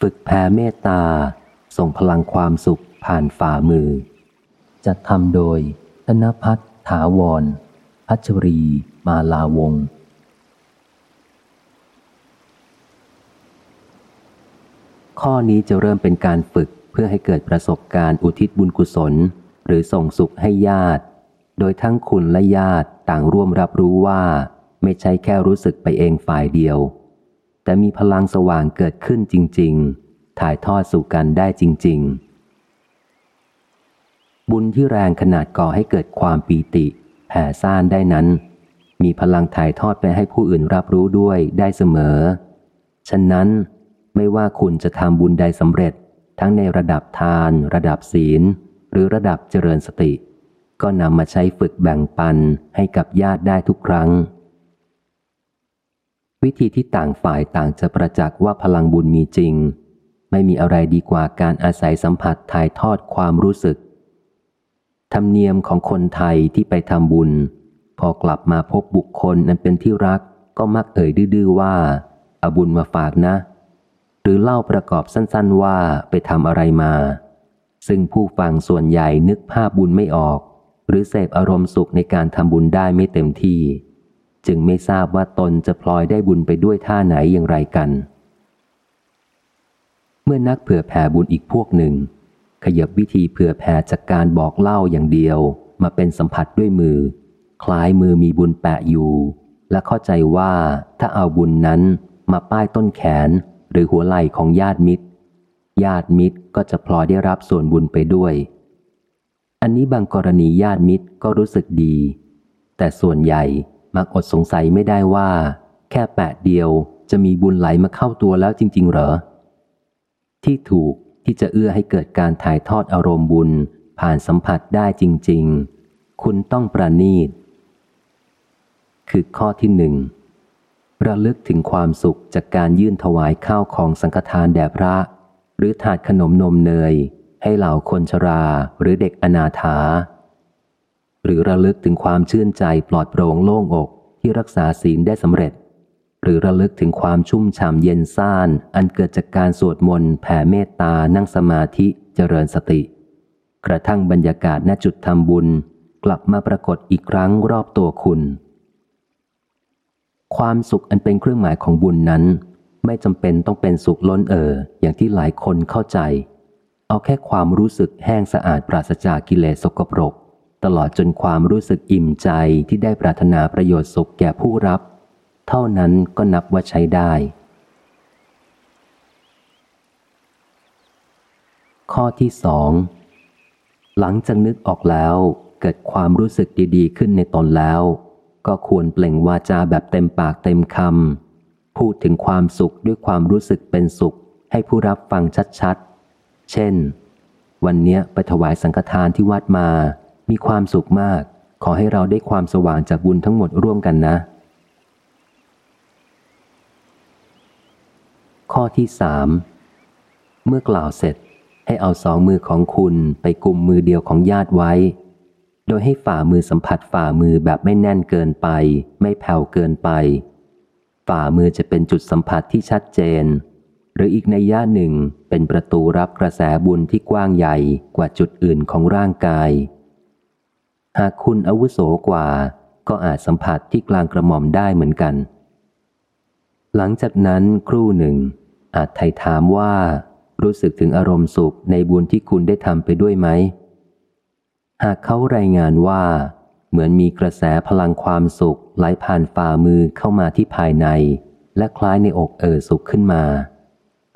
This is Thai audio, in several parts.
ฝึกแผ่เมตตา ส่งพลังความสุขผ่านฝ่ามือ จัดทำโดย ธนพัฒถาวร พัชรี มาลาวง ข้อนี้จะเริ่มเป็นการฝึกเพื่อให้เกิดประสบการณ์อุทิศบุญกุศล หรือส่งสุขให้ญาติ โดยทั้งคุณและญาติต่างร่วมรับรู้ว่า ไม่ใช่แค่รู้สึกไปเองฝ่ายเดียว แต่มีพลังสว่างเกิดขึ้นจริง ๆ ถ่ายทอดสู่กันได้จริง ๆ บุญที่แรงขนาดก่อให้เกิดความปีติแผ่ซ่านได้นั้น มีพลังถ่ายทอดไปให้ผู้อื่นรับรู้ด้วยได้เสมอ ฉะนั้นไม่ว่าคุณจะทำบุญใดสำเร็จ ทั้งในระดับทาน ระดับศีล หรือระดับเจริญสติ ก็นำมาใช้ฝึกแบ่งปันให้กับญาติได้ทุกครั้ง วิธีที่ต่างฝ่ายต่างจะประจักษ์ว่าพลังบุญมีจริง ไม่มีอะไรดีกว่าการอาศัยสัมผัสถ่ายทอดความรู้สึก ธรรมเนียมของคนไทยที่ไปทำบุญ พอกลับมาพบบุคคลนั้นเป็นที่รักก็มักเอ่ยดื้อว่าเอาบุญมาฝากนะ หรือเล่าประกอบสั้นๆว่าไปทำอะไรมา ซึ่งผู้ฟังส่วนใหญ่นึกภาพบุญไม่ออก หรือเสพอารมณ์สุขในการทำบุญได้ไม่เต็มที่ จึงไม่ทราบว่าตนจะพลอยได้บุญไปด้วยท่าไหนอย่างไรกัน เมื่อนักเผื่อแผ่บุญอีกพวกหนึ่ง ขยับวิธีเผื่อแผ่จากการบอกเล่าอย่างเดียว มาเป็นสัมผัสด้วยมือ คล้ายมือมีบุญแปะอยู่ และเข้าใจว่าถ้าเอาบุญนั้นมาป้ายต้นแขนหรือหัวไหล่ของญาติมิตร ญาติมิตรก็จะพลอยได้รับส่วนบุญไปด้วย อันนี้บางกรณีญาติมิตรก็รู้สึกดี แต่ส่วนใหญ่ มักอดสงสัยไม่ได้ว่า แค่แปะเดียวจะมีบุญไหลมาเข้าตัวแล้วจริง ๆ เหรอ ที่ถูกที่จะเอื้อให้เกิดการถ่ายทอดอารมณ์บุญผ่านสัมผัสได้จริง ๆ คุณต้องประนีต คือข้อที่หนึ่งระลึกถึงความสุขจากการยื่นถวายข้าวของสังฆทานแด่พระ หรือถาดขนมนมเนย ให้เหล่าคนชราหรือเด็กอนาถา หรือระลึกถึงความชื่นใจปลอดโปร่งโล่งอกที่รักษาศีลได้สำเร็จ หรือระลึกถึงความชุ่มฉ่ำเย็นซ่าน อันเกิดจากการสวดมนต์แผ่เมตตานั่งสมาธิเจริญสติ กระทั่งบรรยากาศณจุดทำบุญ กลับมาปรากฏอีกครั้งรอบตัวคุณ ความสุขอันเป็นเครื่องหมายของบุญนั้น ไม่จำเป็นต้องเป็นสุขล้นเอ่ออย่างที่หลายคนเข้าใจ เอาแค่ความรู้สึกแห้งสะอาดปราศจากกิเลสสกปรก ตลอดจนความรู้สึกอิ่มใจที่ได้ปรารถนาประโยชน์สุขแก่ผู้รับ เท่านั้นก็นับว่าใช้ได้ ข้อที่สองหลังจากนึกออกแล้วเกิดความรู้สึกดีๆ ขึ้นในตนแล้ว ก็ควรเปล่งวาจาแบบเต็มปากเต็มคำพูดถึงความสุขด้วยความรู้สึกเป็นสุข ให้ผู้รับฟังชัดๆ เช่น วันเนี้ยไปถวายสังฆทานที่วัดมา มีความสุขมาก ขอให้เราได้ความสว่างจากบุญทั้งหมดร่วมกันนะ ข้อที่สามเมื่อกล่าวเสร็จให้เอาสองมือของคุณไปกุมมือเดียวของญาติไว้ โดยให้ฝ่ามือสัมผัสฝ่ามือแบบไม่แน่นเกินไป ไม่แผ่วเกินไป ฝ่ามือจะเป็นจุดสัมผัสที่ชัดเจน หรืออีกในย่าหนึ่งเป็นประตูรับกระแสบุญที่กว้างใหญ่กว่าจุดอื่นของร่างกาย หากคุณอาวุโสกว่า ก็อาจสัมผัสที่กลางกระหม่อมได้เหมือนกัน หลังจากนั้นครู่หนึ่ง อาจไถ่ถามว่า รู้สึกถึงอารมณ์สุขในบุญที่คุณได้ทำไปด้วยไหม หากเขารายงานว่า เหมือนมีกระแสพลังความสุขไหลผ่านฝ่ามือเข้ามาที่ภายใน และคล้ายในอกเอ่อสุขขึ้นมา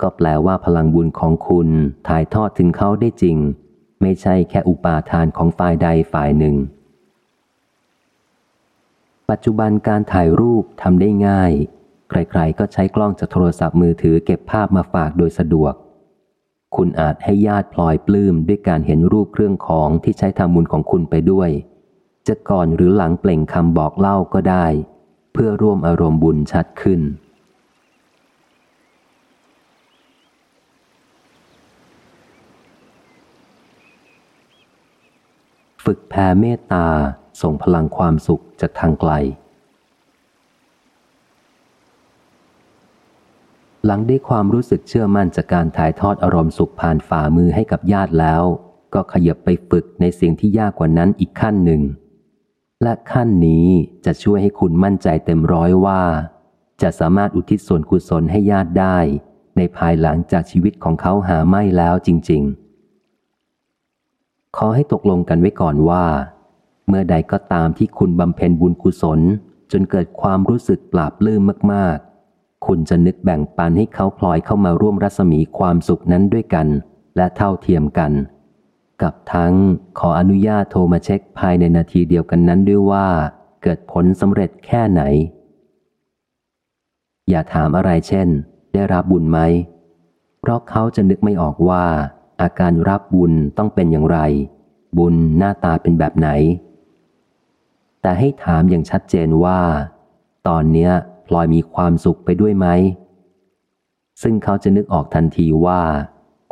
ก็แปลว่าพลังบุญของคุณถ่ายทอดถึงเขาได้จริง ไม่ใช่แค่อุปาทานของฝ่ายใดฝ่ายหนึ่ง ปัจจุบันการถ่ายรูปทำได้ง่าย ใครๆ ก็ใช้กล้องจากโทรศัพท์มือถือเก็บภาพมาฝากโดยสะดวก คุณอาจให้ญาติพลอยปลื้มด้วยการเห็นรูปเครื่องของที่ใช้ทำบุญของคุณไปด้วย จะก่อนหรือหลังเปล่งคำบอกเล่าก็ได้ เพื่อร่วมอารมณ์บุญชัดขึ้น ฝึกแผ่เมตตาส่งพลังความสุขจากทางไกลหหลังได้ความรู้สึกเชื่อมั่นจากการถ่ายทอดอารมณ์สุขผ่านฝ่ามือให้กับญาติแล้ว ก็ขยับไปฝึกในสิ่งที่ยากกว่านั้นอีกขั้นหนึ่ง และขั้นนี้จะช่วยให้คุณมั่นใจเต็มร้อยว่า จะสามารถอุทิศส่วนกุศลให้ญาติได้ ในภายหลังจากชีวิตของเขาหาไม่แล้วจริง ๆ ขอให้ตกลงกันไว้ก่อนว่า เมื่อใดก็ตามที่คุณบำเพ็ญบุญกุศล จนเกิดความรู้สึกปราบลื้มมาก ๆ คุณจะนึกแบ่งปันให้เขาพลอยเข้ามาร่วมรัศมีความสุขนั้นด้วยกัน และเท่าเทียมกัน กับทั้งขออนุญาตโทรมาเช็คภายในนาทีเดียวกันนั้นด้วยว่า เกิดผลสำเร็จแค่ไหน อย่าถามอะไรเช่น ได้รับบุญไหม เพราะเขาจะนึกไม่ออกว่า อาการรับบุญต้องเป็นอย่างไร บุญหน้าตาเป็นแบบไหน แต่ให้ถามอย่างชัดเจนว่า ตอนเนี้ยพลอยมีความสุขไปด้วยไหม ซึ่งเขาจะนึกออกทันทีว่า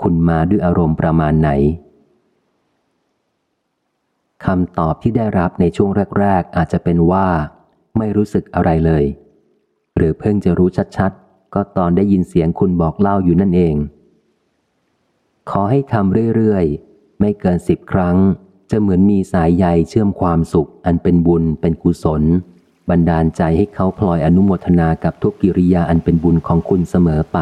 คุณมาด้วยอารมณ์ประมาณไหนคำตอบที่ได้รับในช่วงแรก ๆ อาจจะเป็นว่า ไม่รู้สึกอะไรเลย หรือเพิ่งจะรู้ชัดๆ ก็ตอนได้ยินเสียงคุณบอกเล่าอยู่นั่นเอง ขอให้ทำเรื่อยๆ ไม่เกินสิบครั้ง จะเหมือนมีสายใยเชื่อมความสุข อันเป็นบุญเป็นกุศล บันดาลใจให้เขาพลอยอนุโมทนากับทุกกิริยาอันเป็นบุญของคุณเสมอไป